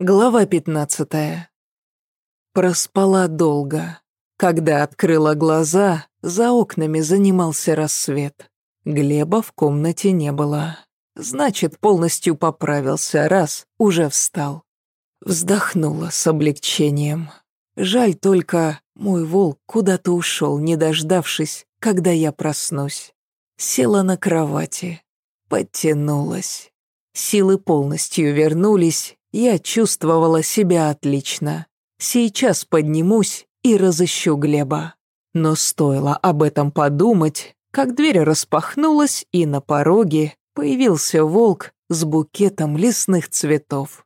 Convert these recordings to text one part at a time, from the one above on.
Глава пятнадцатая. Проспала долго. Когда открыла глаза, за окнами занимался рассвет. Глеба в комнате не было. Значит, полностью поправился, раз уже встал. Вздохнула с облегчением. Жаль только, мой волк куда-то ушел, не дождавшись, когда я проснусь. Села на кровати, подтянулась. Силы полностью вернулись, я чувствовала себя отлично. Сейчас поднимусь и разыщу Глеба. Но стоило об этом подумать, как дверь распахнулась, и на пороге появился волк с букетом лесных цветов.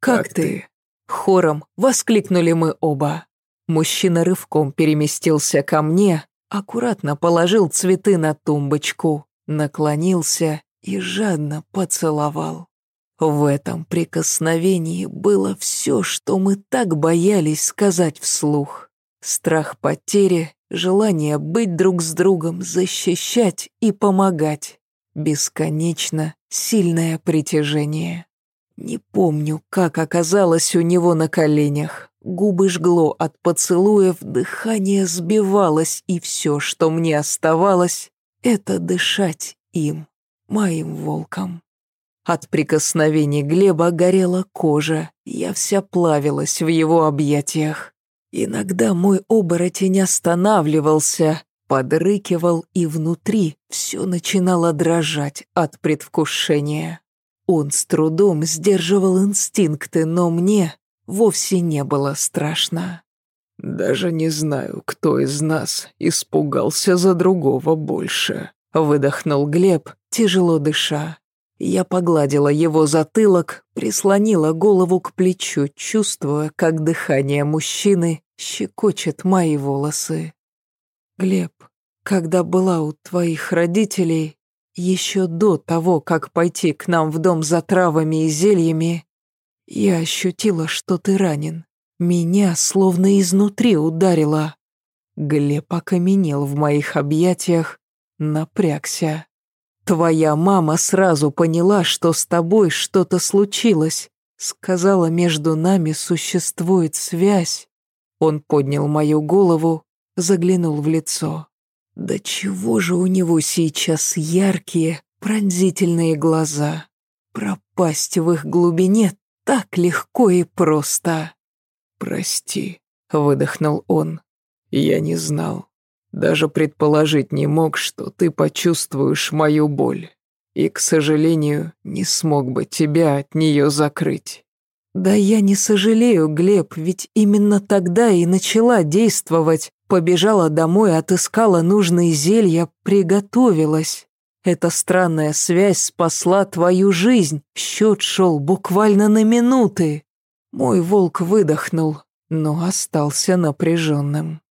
«Как, как ты?» ты? Хором воскликнули мы оба. Мужчина рывком переместился ко мне, аккуратно положил цветы на тумбочку, наклонился и жадно поцеловал. В этом прикосновении было все, что мы так боялись сказать вслух. Страх потери, желание быть друг с другом, защищать и помогать. Бесконечно сильное притяжение. Не помню, как оказалось у него на коленях. Губы жгло от поцелуев, дыхание сбивалось, и все, что мне оставалось, это дышать им, моим волком. От прикосновений Глеба горела кожа, я вся плавилась в его объятиях. Иногда мой оборотень останавливался, подрыкивал, и внутри все начинало дрожать от предвкушения. Он с трудом сдерживал инстинкты, но мне вовсе не было страшно. «Даже не знаю, кто из нас испугался за другого больше», — выдохнул Глеб, тяжело дыша. Я погладила его затылок, прислонила голову к плечу, чувствуя, как дыхание мужчины щекочет мои волосы. «Глеб, когда была у твоих родителей, еще до того, как пойти к нам в дом за травами и зельями, я ощутила, что ты ранен. Меня словно изнутри ударило. Глеб окаменел в моих объятиях, напрягся. Твоя мама сразу поняла, что с тобой что-то случилось. Сказала, между нами существует связь. Он поднял мою голову, заглянул в лицо. Да чего же у него сейчас яркие, пронзительные глаза? Пропасть в их глубине так легко и просто. «Прости», — выдохнул он. «Я не знал. Даже предположить не мог, что ты почувствуешь мою боль. И, к сожалению, не смог бы тебя от нее закрыть». «Да я не сожалею, Глеб, ведь именно тогда и начала действовать. Побежала домой, отыскала нужные зелья, приготовилась. Эта странная связь спасла твою жизнь. Счет шел буквально на минуты». Мой волк выдохнул, но остался напряженным.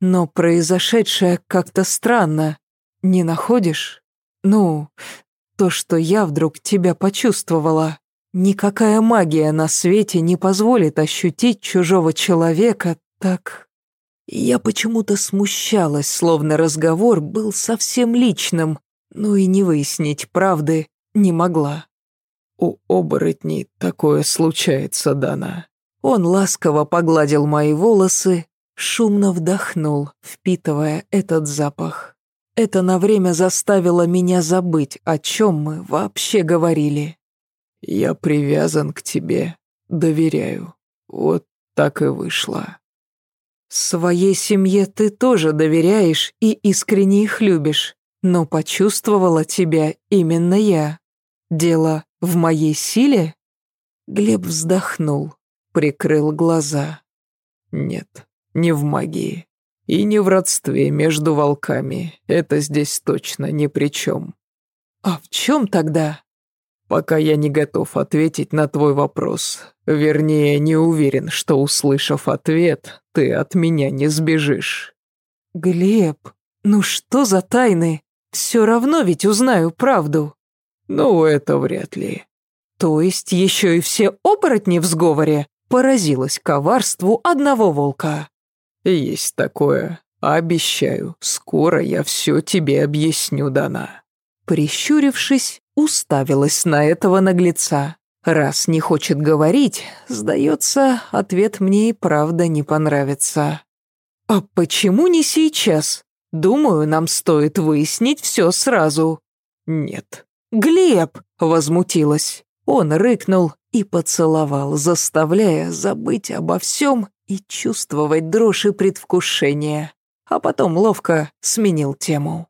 Но произошедшее как-то странно. Не находишь? Ну, то, что я вдруг тебя почувствовала. Никакая магия на свете не позволит ощутить чужого человека так... Я почему-то смущалась, словно разговор был совсем личным, но и не выяснить правды не могла. «У оборотней такое случается, Дана». Он ласково погладил мои волосы, Шумно вдохнул, впитывая этот запах. Это на время заставило меня забыть, о чем мы вообще говорили. «Я привязан к тебе, доверяю. Вот так и вышло». «Своей семье ты тоже доверяешь и искренне их любишь, но почувствовала тебя именно я. Дело в моей силе?» Глеб вздохнул, прикрыл глаза. «Нет, не в магии. И не в родстве между волками. Это здесь точно ни при чем. А в чем тогда? Пока я не готов ответить на твой вопрос. Вернее, не уверен, что, услышав ответ, ты от меня не сбежишь. Глеб, ну что за тайны? Все равно ведь узнаю правду. Ну, это вряд ли. То есть еще и все оборотни в сговоре? Поразилась коварству одного волка. «Есть такое. Обещаю, скоро я все тебе объясню, Дана». Прищурившись, уставилась на этого наглеца. Раз не хочет говорить, сдается, ответ мне и правда не понравится. А почему не сейчас? Думаю, нам стоит выяснить все сразу. Нет. Глеб, возмутилась. Он рыкнул и поцеловал, заставляя забыть обо всем и чувствовать дрожь и предвкушение. А потом ловко сменил тему.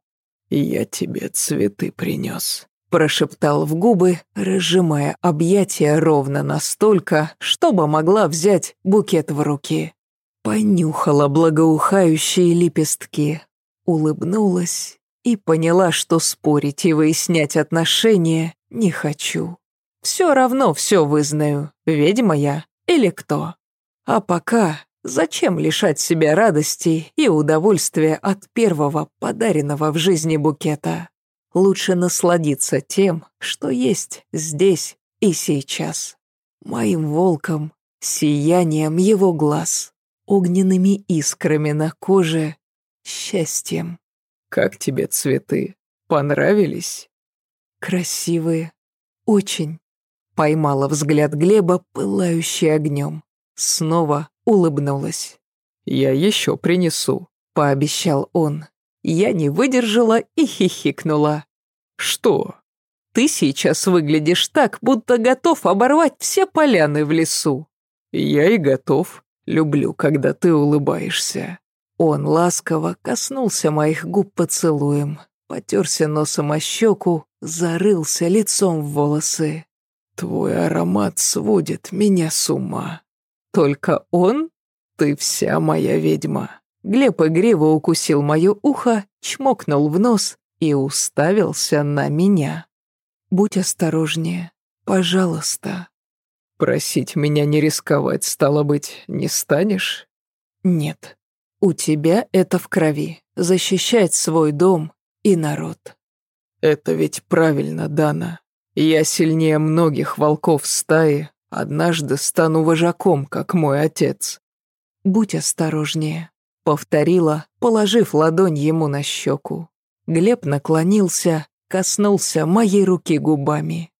«Я тебе цветы принес», Прошептал в губы, разжимая объятия ровно настолько, чтобы могла взять букет в руки. Понюхала благоухающие лепестки, улыбнулась и поняла, что спорить и выяснять отношения не хочу. Все равно все вызнаю, ведьма я или кто. А пока зачем лишать себя радости и удовольствия от первого подаренного в жизни букета? Лучше насладиться тем, что есть здесь и сейчас. Моим волком, сиянием его глаз, огненными искрами на коже, счастьем. «Как тебе цветы? Понравились?» «Красивые. Очень». Поймала взгляд Глеба, пылающий огнем. Снова улыбнулась. «Я еще принесу», — пообещал он. Я не выдержала и хихикнула. «Что?» «Ты сейчас выглядишь так, будто готов оборвать все поляны в лесу». «Я и готов. Люблю, когда ты улыбаешься». Он ласково коснулся моих губ поцелуем, потерся носом о щеку, зарылся лицом в волосы. «Твой аромат сводит меня с ума». «Только он? Ты вся моя ведьма». Глеб игриво укусил мое ухо, чмокнул в нос и уставился на меня. «Будь осторожнее, пожалуйста». «Просить меня не рисковать, стало быть, не станешь?» «Нет, у тебя это в крови, защищать свой дом и народ». «Это ведь правильно, Дана. Я сильнее многих волков стаи, однажды стану вожаком, как мой отец». «Будь осторожнее», — повторила, положив ладонь ему на щеку. Глеб наклонился, коснулся моей руки губами.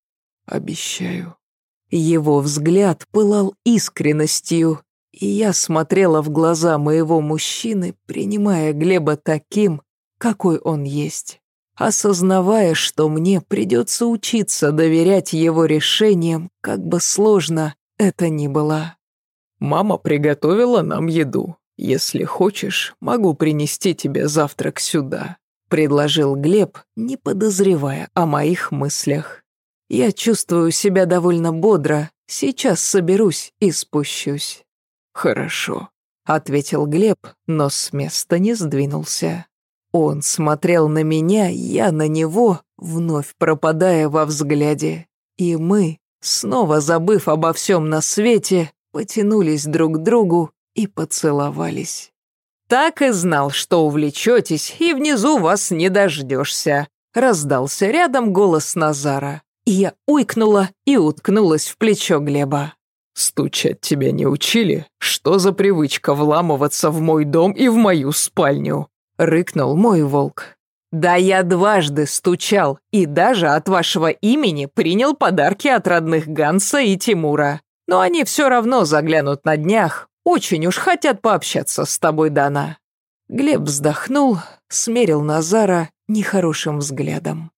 «Обещаю». Его взгляд пылал искренностью, и я смотрела в глаза моего мужчины, принимая Глеба таким, какой он есть, осознавая, что мне придется учиться доверять его решениям, как бы сложно это ни было. «Мама приготовила нам еду. Если хочешь, могу принести тебе завтрак сюда», предложил Глеб, не подозревая о моих мыслях. Я чувствую себя довольно бодро, сейчас соберусь и спущусь. Хорошо, ответил Глеб, но с места не сдвинулся. Он смотрел на меня, я на него, вновь пропадая во взгляде. И мы, снова забыв обо всем на свете, потянулись друг к другу и поцеловались. «Так и знал, что увлечетесь, и внизу вас не дождешься», — раздался рядом голос Назара. И я уйкнула и уткнулась в плечо Глеба. «Стучать тебя не учили? Что за привычка вламываться в мой дом и в мою спальню?» — рыкнул мой волк. «Да я дважды стучал и даже от вашего имени принял подарки от родных Ганса и Тимура. Но они все равно заглянут на днях, очень уж хотят пообщаться с тобой, Дана». Глеб вздохнул, смерил Назара нехорошим взглядом.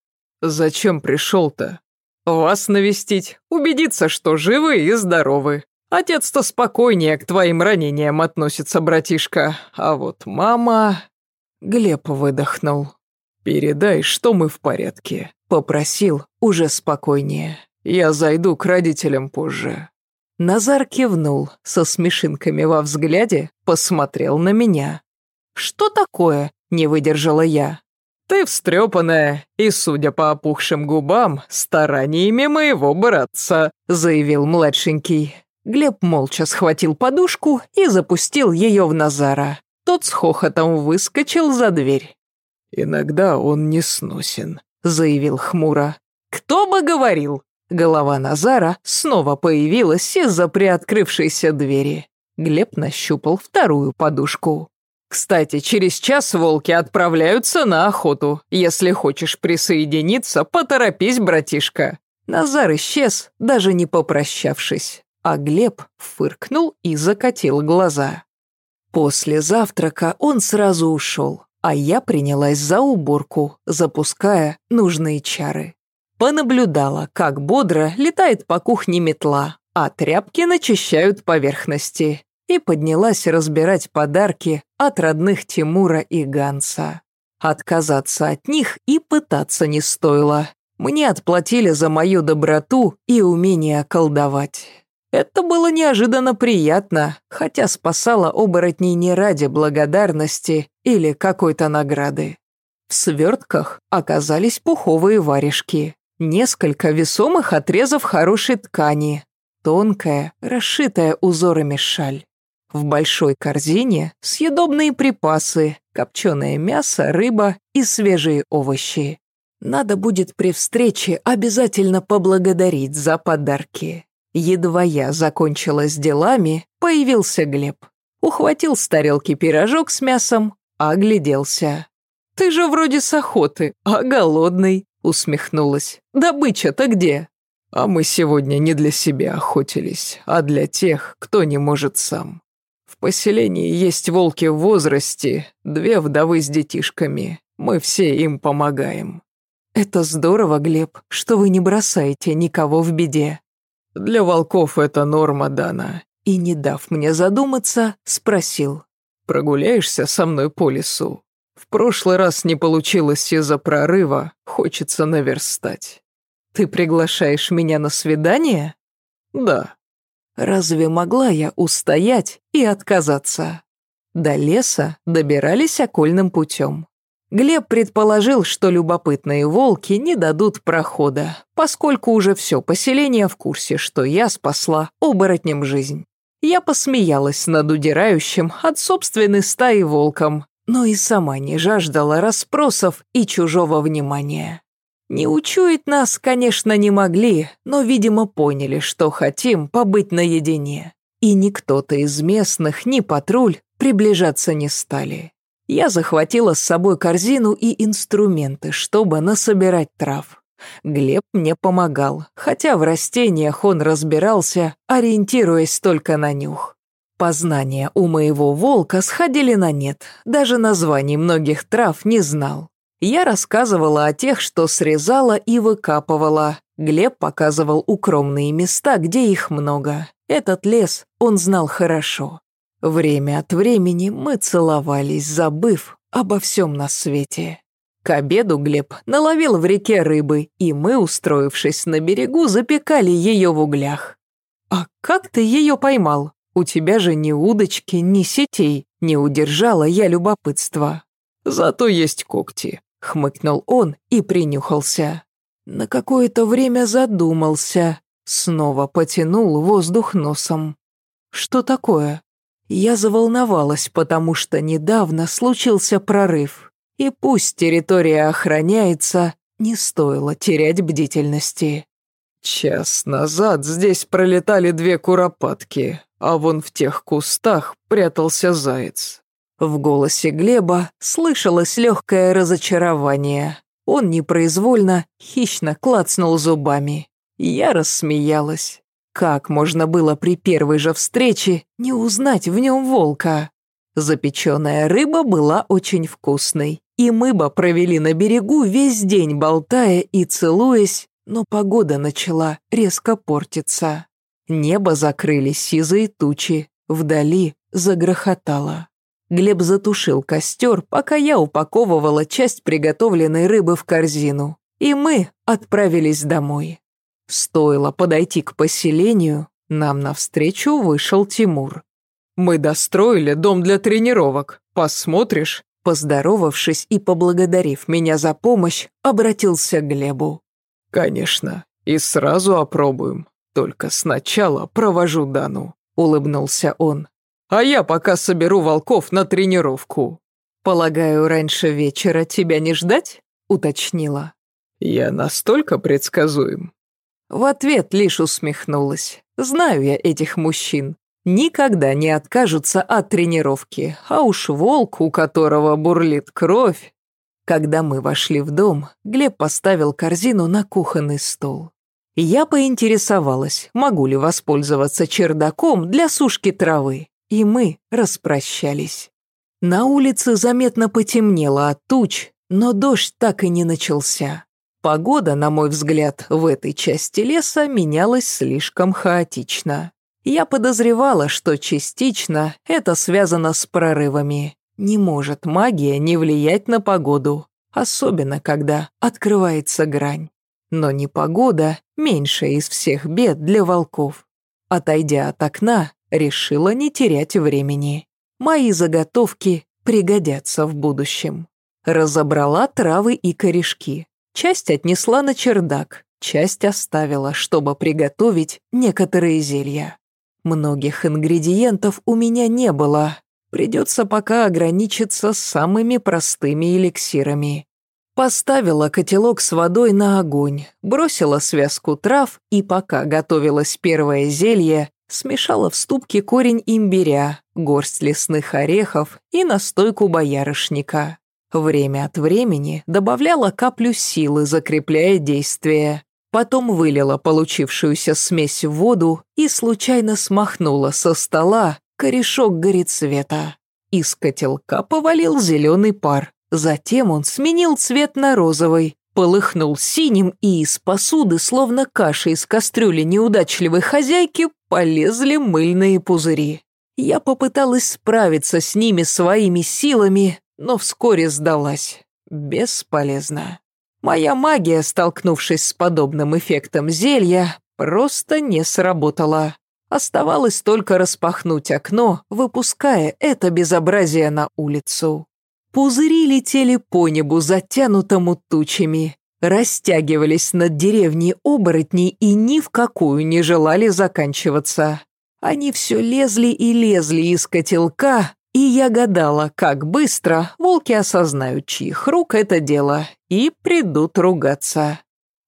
«Зачем пришел-то? Вас навестить, убедиться, что живы и здоровы. Отец-то спокойнее к твоим ранениям относится, братишка, а вот мама...» Глеб выдохнул. «Передай, что мы в порядке», — попросил уже спокойнее. «Я зайду к родителям позже». Назар кивнул, со смешинками во взгляде, посмотрел на меня. «Что такое?» – не выдержала я. «Ты встрепанная, и, судя по опухшим губам, стараниями моего братца», – заявил младшенький. Глеб молча схватил подушку и запустил ее в Назара. Тот с хохотом выскочил за дверь. «Иногда он не сносен», — заявил хмуро. «Кто бы говорил?» Голова Назара снова появилась из-за приоткрывшейся двери. Глеб нащупал вторую подушку. «Кстати, через час волки отправляются на охоту. Если хочешь присоединиться, поторопись, братишка». Назар исчез, даже не попрощавшись, а Глеб фыркнул и закатил глаза. После завтрака он сразу ушел, а я принялась за уборку, запуская нужные чары. Понаблюдала, как бодро летает по кухне метла, а тряпки начищают поверхности, и поднялась разбирать подарки от родных Тимура и Ганса. Отказаться от них и пытаться не стоило. Мне отплатили за мою доброту и умение колдовать. Это было неожиданно приятно, хотя спасало оборотней не ради благодарности или какой-то награды. В свертках оказались пуховые варежки, несколько весомых отрезов хорошей ткани, тонкая, расшитая узорами шаль. В большой корзине съедобные припасы, копченое мясо, рыба и свежие овощи. Надо будет при встрече обязательно поблагодарить за подарки. Едва я закончила с делами, появился Глеб. Ухватил с тарелки пирожок с мясом, огляделся. «Ты же вроде с охоты, а голодный», — усмехнулась. «Добыча-то где?» «А мы сегодня не для себя охотились, а для тех, кто не может сам. В поселении есть волки в возрасте, две вдовы с детишками. Мы все им помогаем». «Это здорово, Глеб, что вы не бросаете никого в беде», для волков это норма, Дана. И, не дав мне задуматься, спросил. Прогуляешься со мной по лесу? В прошлый раз не получилось из-за прорыва, хочется наверстать. Ты приглашаешь меня на свидание? Да. Разве могла я устоять и отказаться? До леса добирались окольным путем. Глеб предположил, что любопытные волки не дадут прохода, поскольку уже все поселение в курсе, что я спасла оборотнем жизнь. Я посмеялась над удирающим от собственной стаи волком, но и сама не жаждала расспросов и чужого внимания. Не учуять нас, конечно, не могли, но, видимо, поняли, что хотим побыть наедине. И никто-то из местных, ни патруль, приближаться не стали. Я захватила с собой корзину и инструменты, чтобы насобирать трав. Глеб мне помогал, хотя в растениях он разбирался, ориентируясь только на нюх. Познания у моего волка сходили на нет, даже названий многих трав не знал. Я рассказывала о тех, что срезала и выкапывала. Глеб показывал укромные места, где их много. Этот лес он знал хорошо. Время от времени мы целовались, забыв обо всем на свете. К обеду Глеб наловил в реке рыбы, и мы, устроившись на берегу, запекали ее в углях. «А как ты ее поймал? У тебя же ни удочки, ни сетей. Не удержала я любопытства». «Зато есть когти», — хмыкнул он и принюхался. На какое-то время задумался, снова потянул воздух носом. «Что такое?» Я заволновалась, потому что недавно случился прорыв. И пусть территория охраняется, не стоило терять бдительности. Час назад здесь пролетали две куропатки, а вон в тех кустах прятался заяц. В голосе Глеба слышалось легкое разочарование. Он непроизвольно, хищно клацнул зубами. Я рассмеялась. Как можно было при первой же встрече не узнать в нем волка? Запеченная рыба была очень вкусной, и мы бы провели на берегу весь день, болтая и целуясь, но погода начала резко портиться. Небо закрыли сизые тучи, вдали загрохотало. Глеб затушил костер, пока я упаковывала часть приготовленной рыбы в корзину, и мы отправились домой. Стоило подойти к поселению, нам навстречу вышел Тимур. «Мы достроили дом для тренировок. Посмотришь?» Поздоровавшись и поблагодарив меня за помощь, обратился к Глебу. «Конечно. И сразу опробуем. Только сначала провожу Дану», — улыбнулся он. «А я пока соберу волков на тренировку». «Полагаю, раньше вечера тебя не ждать?» — уточнила. «Я настолько предсказуем?» В ответ лишь усмехнулась. Знаю я этих мужчин. Никогда не откажутся от тренировки, а уж волк, у которого бурлит кровь. Когда мы вошли в дом, Глеб поставил корзину на кухонный стол. Я поинтересовалась, могу ли воспользоваться чердаком для сушки травы, и мы распрощались. На улице заметно потемнело от туч, но дождь так и не начался. Погода, на мой взгляд, в этой части леса менялась слишком хаотично. Я подозревала, что частично это связано с прорывами. Не может магия не влиять на погоду, особенно когда открывается грань. Но непогода – меньшая из всех бед для волков. Отойдя от окна, решила не терять времени. Мои заготовки пригодятся в будущем. Разобрала травы и корешки. Часть отнесла на чердак, часть оставила, чтобы приготовить некоторые зелья. Многих ингредиентов у меня не было. Придется пока ограничиться самыми простыми эликсирами. Поставила котелок с водой на огонь, бросила связку трав и, пока готовилось первое зелье, смешала в ступке корень имбиря, горсть лесных орехов и настойку боярышника. Время от времени добавляла каплю силы, закрепляя действие. Потом вылила получившуюся смесь в воду и случайно смахнула со стола корешок горецвета. Из котелка повалил зеленый пар. Затем он сменил цвет на розовый, полыхнул синим, и из посуды, словно каша из кастрюли неудачливой хозяйки, полезли мыльные пузыри. Я попыталась справиться с ними своими силами, но вскоре сдалась. Бесполезно. Моя магия, столкнувшись с подобным эффектом зелья, просто не сработала. Оставалось только распахнуть окно, выпуская это безобразие на улицу. Пузыри летели по небу, затянутому тучами, растягивались над деревней оборотней и ни в какую не желали заканчиваться. Они все лезли и лезли из котелка, и я гадала, как быстро волки осознают, чьих рук это дело, и придут ругаться.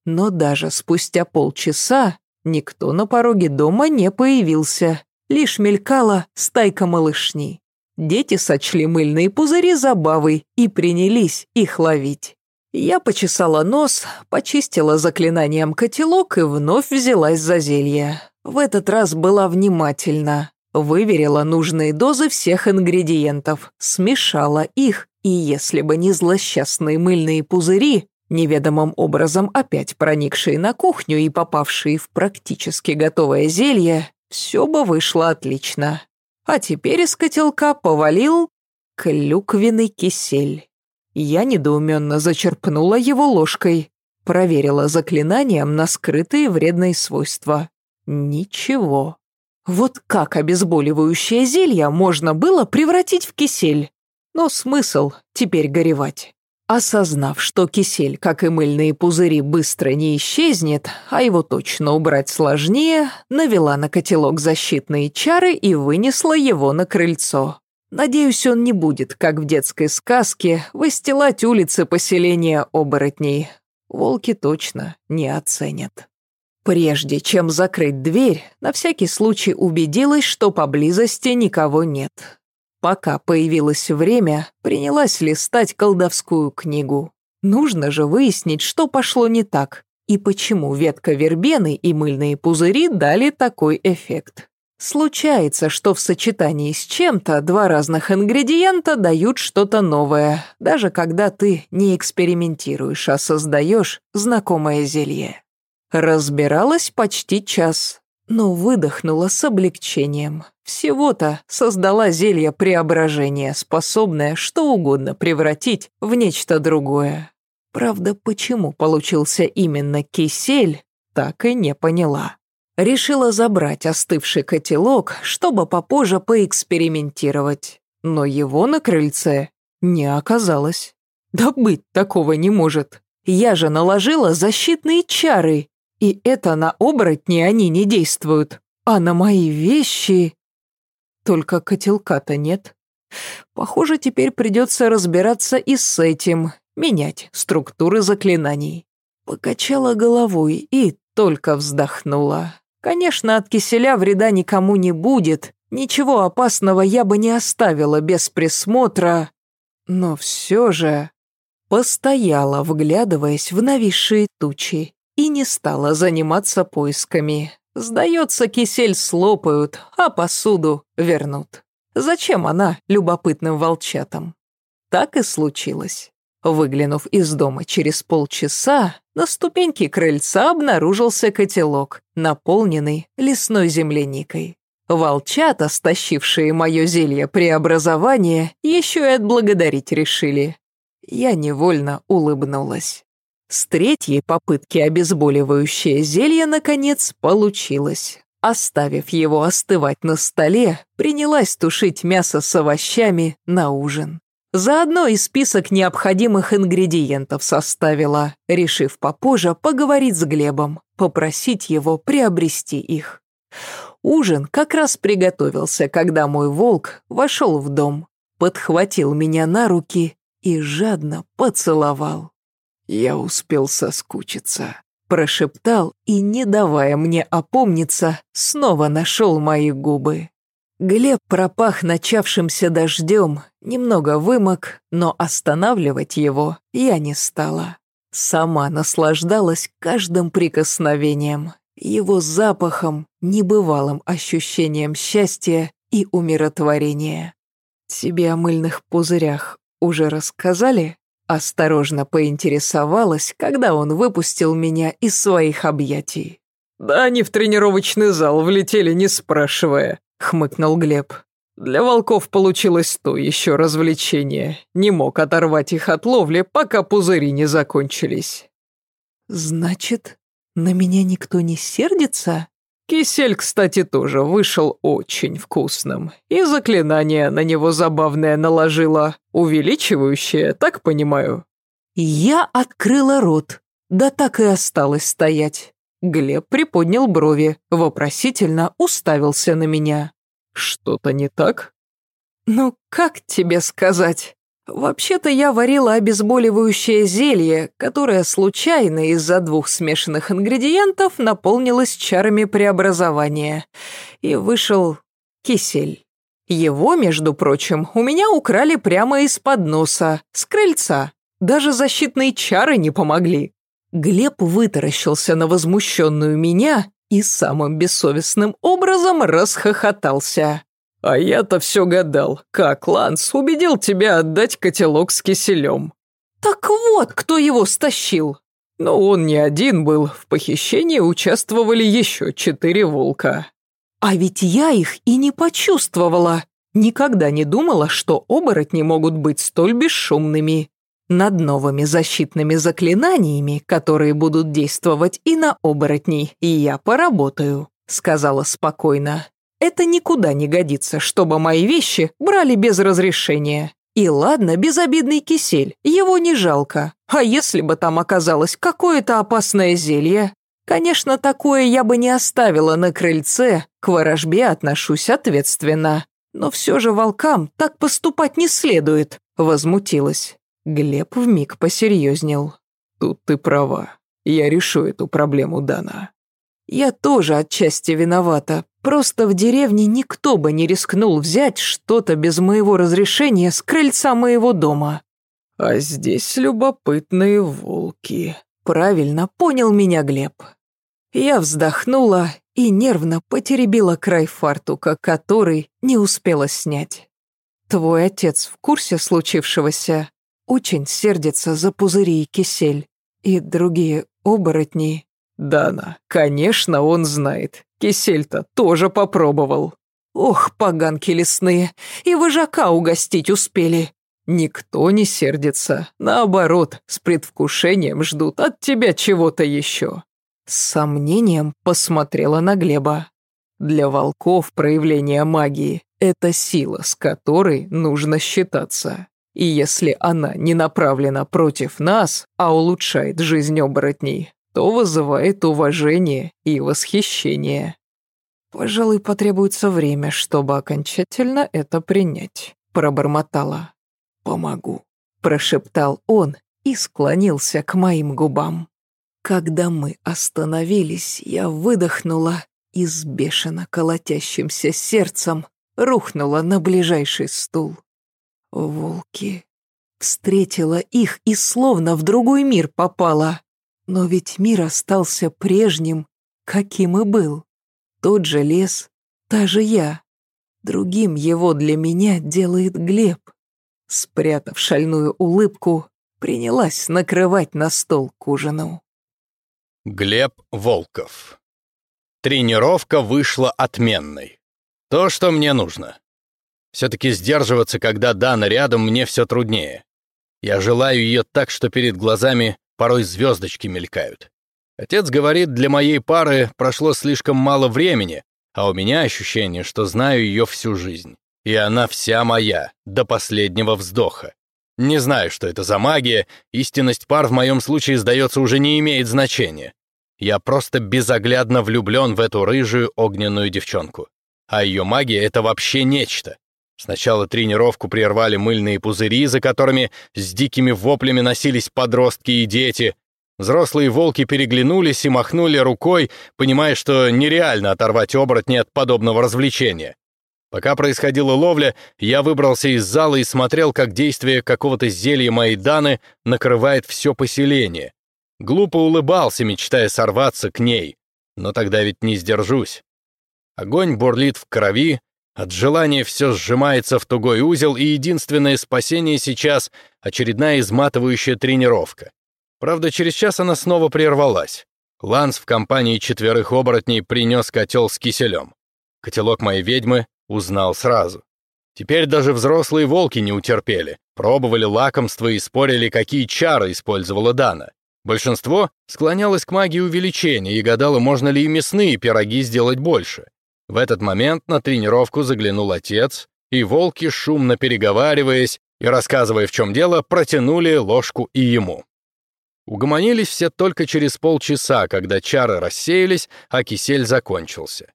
Но даже спустя полчаса никто на пороге дома не появился, лишь мелькала стайка малышней. Дети сочли мыльные пузыри забавой и принялись их ловить. Я почесала нос, почистила заклинанием котелок и вновь взялась за зелье. В этот раз была внимательна. Выверила нужные дозы всех ингредиентов, смешала их, и если бы не злосчастные мыльные пузыри, неведомым образом опять проникшие на кухню и попавшие в практически готовое зелье, все бы вышло отлично. А теперь из котелка повалил клюквенный кисель. Я недоуменно зачерпнула его ложкой, проверила заклинанием на скрытые вредные свойства. Ничего. Вот как обезболивающее зелье можно было превратить в кисель? Но смысл теперь горевать. Осознав, что кисель, как и мыльные пузыри, быстро не исчезнет, а его точно убрать сложнее, навела на котелок защитные чары и вынесла его на крыльцо. Надеюсь, он не будет, как в детской сказке, выстилать улицы поселения оборотней. Волки точно не оценят. Прежде чем закрыть дверь, на всякий случай убедилась, что поблизости никого нет. Пока появилось время, принялась листать колдовскую книгу. Нужно же выяснить, что пошло не так, и почему ветка вербены и мыльные пузыри дали такой эффект. Случается, что в сочетании с чем-то два разных ингредиента дают что-то новое, даже когда ты не экспериментируешь, а создаешь знакомое зелье. Разбиралась почти час, но выдохнула с облегчением. Всего-то создала зелье преображения, способное что угодно превратить в нечто другое. Правда, почему получился именно кисель, так и не поняла. Решила забрать остывший котелок, чтобы попозже поэкспериментировать. Но его на крыльце не оказалось. Да быть такого не может. Я же наложила защитные чары, и это на оборотни они не действуют, а на мои вещи... Только котелка-то нет. Похоже, теперь придется разбираться и с этим, менять структуры заклинаний. Покачала головой и только вздохнула. Конечно, от киселя вреда никому не будет, ничего опасного я бы не оставила без присмотра, но все же... Постояла, вглядываясь в нависшие тучи, и не стала заниматься поисками. Сдается, кисель слопают, а посуду вернут. Зачем она любопытным волчатам? Так и случилось. Выглянув из дома через полчаса, на ступеньке крыльца обнаружился котелок, наполненный лесной земляникой. Волчата, стащившие мое зелье преобразования, еще и отблагодарить решили. Я невольно улыбнулась. С третьей попытки обезболивающее зелье, наконец, получилось. Оставив его остывать на столе, принялась тушить мясо с овощами на ужин. Заодно и список необходимых ингредиентов составила, решив попозже поговорить с Глебом, попросить его приобрести их. Ужин как раз приготовился, когда мой волк вошел в дом, подхватил меня на руки и жадно поцеловал. Я успел соскучиться. Прошептал и, не давая мне опомниться, снова нашел мои губы. Глеб пропах начавшимся дождем, немного вымок, но останавливать его я не стала. Сама наслаждалась каждым прикосновением, его запахом, небывалым ощущением счастья и умиротворения. «Тебе о мыльных пузырях уже рассказали?» Осторожно поинтересовалась, когда он выпустил меня из своих объятий. «Да они в тренировочный зал влетели, не спрашивая», — хмыкнул Глеб. «Для волков получилось то еще развлечение. Не мог оторвать их от ловли, пока пузыри не закончились». «Значит, на меня никто не сердится?» Кисель, кстати, тоже вышел очень вкусным. И заклинание на него забавное наложила, увеличивающее, так понимаю. Я открыла рот, да так и осталось стоять. Глеб приподнял брови, вопросительно уставился на меня. «Что-то не так?» «Ну, как тебе сказать?» Вообще-то я варила обезболивающее зелье, которое случайно из-за двух смешанных ингредиентов наполнилось чарами преобразования. И вышел кисель. Его, между прочим, у меня украли прямо из-под носа, с крыльца. Даже защитные чары не помогли. Глеб вытаращился на возмущенную меня и самым бессовестным образом расхохотался. «А я-то все гадал, как Ланс убедил тебя отдать котелок с киселем». «Так вот, кто его стащил!» Но он не один был, в похищении участвовали еще четыре волка. А ведь я их и не почувствовала. Никогда не думала, что оборотни могут быть столь бесшумными. Над новыми защитными заклинаниями, которые будут действовать и на оборотней, я поработаю», — сказала спокойно. Это никуда не годится, чтобы мои вещи брали без разрешения. И ладно, безобидный кисель, его не жалко. А если бы там оказалось какое-то опасное зелье? Конечно, такое я бы не оставила на крыльце, к ворожбе отношусь ответственно. Но все же волкам так поступать не следует, возмутилась. Глеб вмиг посерьезнел. Тут ты права. Я решу эту проблему, Дана. Я тоже отчасти виновата, Просто в деревне никто бы не рискнул взять что-то без моего разрешения с крыльца моего дома. А здесь любопытные волки. Правильно понял меня Глеб. Я вздохнула и нервно потеребила край фартука, который не успела снять. Твой отец в курсе случившегося очень сердится за пузыри и кисель, и другие оборотни. Дана, конечно, он знает. Кисель-то тоже попробовал. Ох, поганки лесные, и вожака угостить успели. Никто не сердится. Наоборот, с предвкушением ждут от тебя чего-то еще. С сомнением посмотрела на Глеба. Для волков проявление магии – это сила, с которой нужно считаться. И если она не направлена против нас, а улучшает жизнь оборотней, то вызывает уважение и восхищение. «Пожалуй, потребуется время, чтобы окончательно это принять», — пробормотала. «Помогу», — прошептал он и склонился к моим губам. Когда мы остановились, я выдохнула и с бешено колотящимся сердцем рухнула на ближайший стул. Волки. Встретила их и словно в другой мир попала. Но ведь мир остался прежним, каким и был. Тот же лес, та же я. Другим его для меня делает Глеб. Спрятав шальную улыбку, принялась накрывать на стол к ужину. Глеб Волков. Тренировка вышла отменной. То, что мне нужно. Все-таки сдерживаться, когда Дана рядом, мне все труднее. Я желаю ее так, что перед глазами порой звездочки мелькают. Отец говорит, для моей пары прошло слишком мало времени, а у меня ощущение, что знаю ее всю жизнь. И она вся моя, до последнего вздоха. Не знаю, что это за магия, истинность пар в моем случае, сдается, уже не имеет значения. Я просто безоглядно влюблен в эту рыжую огненную девчонку. А ее магия — это вообще нечто. Сначала тренировку прервали мыльные пузыри, за которыми с дикими воплями носились подростки и дети. Взрослые волки переглянулись и махнули рукой, понимая, что нереально оторвать оборотни от подобного развлечения. Пока происходила ловля, я выбрался из зала и смотрел, как действие какого-то зелья Майданы накрывает все поселение. Глупо улыбался, мечтая сорваться к ней. Но тогда ведь не сдержусь. Огонь бурлит в крови, от желания все сжимается в тугой узел, и единственное спасение сейчас — очередная изматывающая тренировка. Правда, через час она снова прервалась. Ланс в компании четверых оборотней принес котел с киселем. Котелок моей ведьмы узнал сразу. Теперь даже взрослые волки не утерпели, пробовали лакомство и спорили, какие чары использовала Дана. Большинство склонялось к магии увеличения и гадало, можно ли и мясные пироги сделать больше. В этот момент на тренировку заглянул отец, и волки, шумно переговариваясь и рассказывая, в чем дело, протянули ложку и ему. Угомонились все только через полчаса, когда чары рассеялись, а кисель закончился.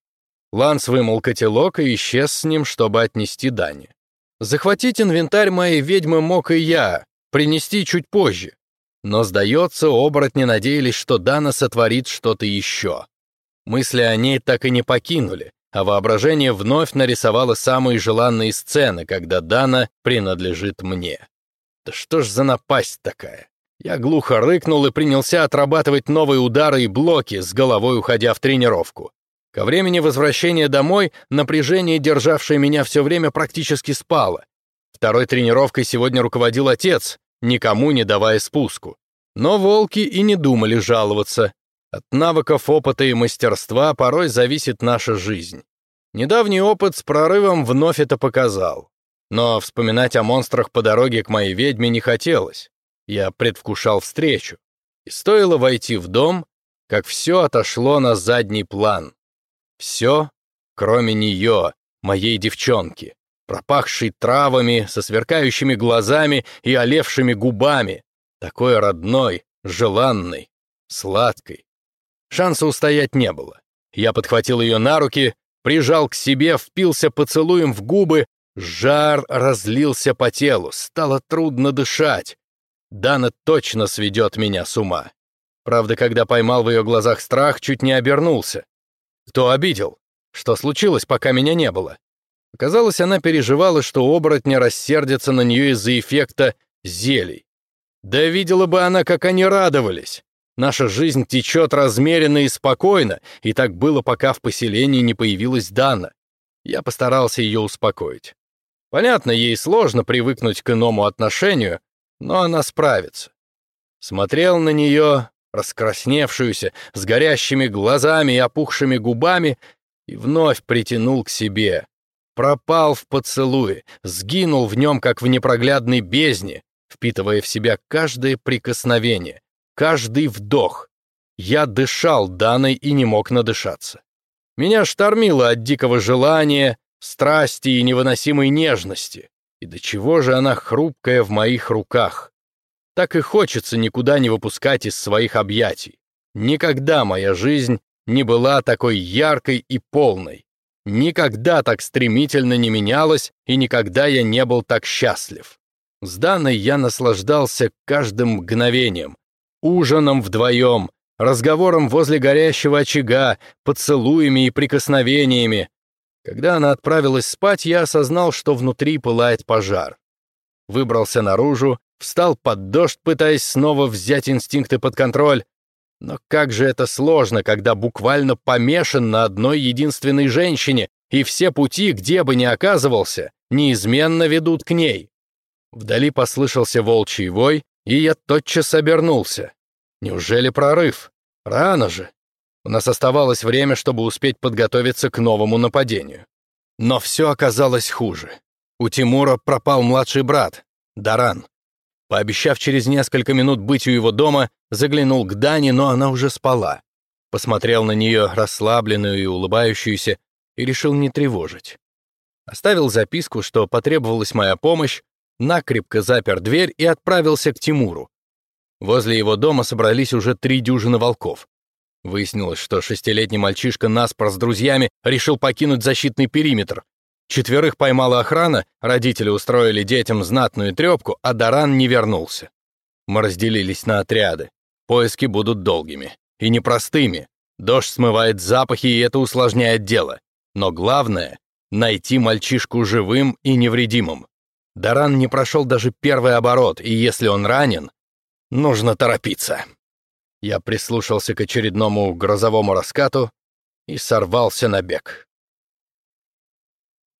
Ланс вымыл котелок и исчез с ним, чтобы отнести Дани. Захватить инвентарь моей ведьмы мог и я, принести чуть позже. Но, сдается, оборотни надеялись, что Дана сотворит что-то еще. Мысли о ней так и не покинули, а воображение вновь нарисовало самые желанные сцены, когда Дана принадлежит мне. Да что ж за напасть такая? Я глухо рыкнул и принялся отрабатывать новые удары и блоки, с головой уходя в тренировку. Ко времени возвращения домой напряжение, державшее меня все время, практически спало. Второй тренировкой сегодня руководил отец, никому не давая спуску. Но волки и не думали жаловаться. От навыков, опыта и мастерства порой зависит наша жизнь. Недавний опыт с прорывом вновь это показал. Но вспоминать о монстрах по дороге к моей ведьме не хотелось. Я предвкушал встречу. И стоило войти в дом, как все отошло на задний план. Все, кроме нее, моей девчонки, пропахшей травами, со сверкающими глазами и олевшими губами, такой родной, желанной, сладкой. Шанса устоять не было. Я подхватил ее на руки, прижал к себе, впился поцелуем в губы, жар разлился по телу, стало трудно дышать. Дана точно сведет меня с ума. Правда, когда поймал в ее глазах страх, чуть не обернулся. Кто обидел? Что случилось, пока меня не было? Казалось, она переживала, что оборотни рассердятся на нее из-за эффекта зелий. Да видела бы она, как они радовались. Наша жизнь течет размеренно и спокойно, и так было, пока в поселении не появилась Дана. Я постарался ее успокоить. Понятно, ей сложно привыкнуть к иному отношению, но она справится. Смотрел на нее, раскрасневшуюся, с горящими глазами и опухшими губами, и вновь притянул к себе. Пропал в поцелуе, сгинул в нем, как в непроглядной бездне, впитывая в себя каждое прикосновение, каждый вдох. Я дышал Даной и не мог надышаться. Меня штормило от дикого желания, страсти и невыносимой нежности. И до чего же она хрупкая в моих руках. Так и хочется никуда не выпускать из своих объятий. Никогда моя жизнь не была такой яркой и полной. Никогда так стремительно не менялась, и никогда я не был так счастлив. С Даной я наслаждался каждым мгновением, ужином вдвоем, разговором возле горящего очага, поцелуями и прикосновениями. Когда она отправилась спать, я осознал, что внутри пылает пожар. Выбрался наружу, встал под дождь, пытаясь снова взять инстинкты под контроль. Но как же это сложно, когда буквально помешан на одной единственной женщине, и все пути, где бы ни оказывался, неизменно ведут к ней. Вдали послышался волчий вой, и я тотчас обернулся. Неужели прорыв? Рано же. У нас оставалось время, чтобы успеть подготовиться к новому нападению. Но все оказалось хуже. У Тимура пропал младший брат, Даран. Пообещав через несколько минут быть у его дома, заглянул к Дане, но она уже спала. Посмотрел на нее, расслабленную и улыбающуюся, и решил не тревожить. Оставил записку, что потребовалась моя помощь, накрепко запер дверь и отправился к Тимуру. Возле его дома собрались уже три дюжины волков. Выяснилось, что шестилетний мальчишка Наспор с друзьями решил покинуть защитный периметр. Четверых поймала охрана, родители устроили детям знатную трепку, а Даран не вернулся. Мы разделились на отряды. Поиски будут долгими. И непростыми. Дождь смывает запахи, и это усложняет дело. Но главное — найти мальчишку живым и невредимым. Даран не прошел даже первый оборот, и если он ранен, нужно торопиться. Я прислушался к очередному грозовому раскату и сорвался на бег.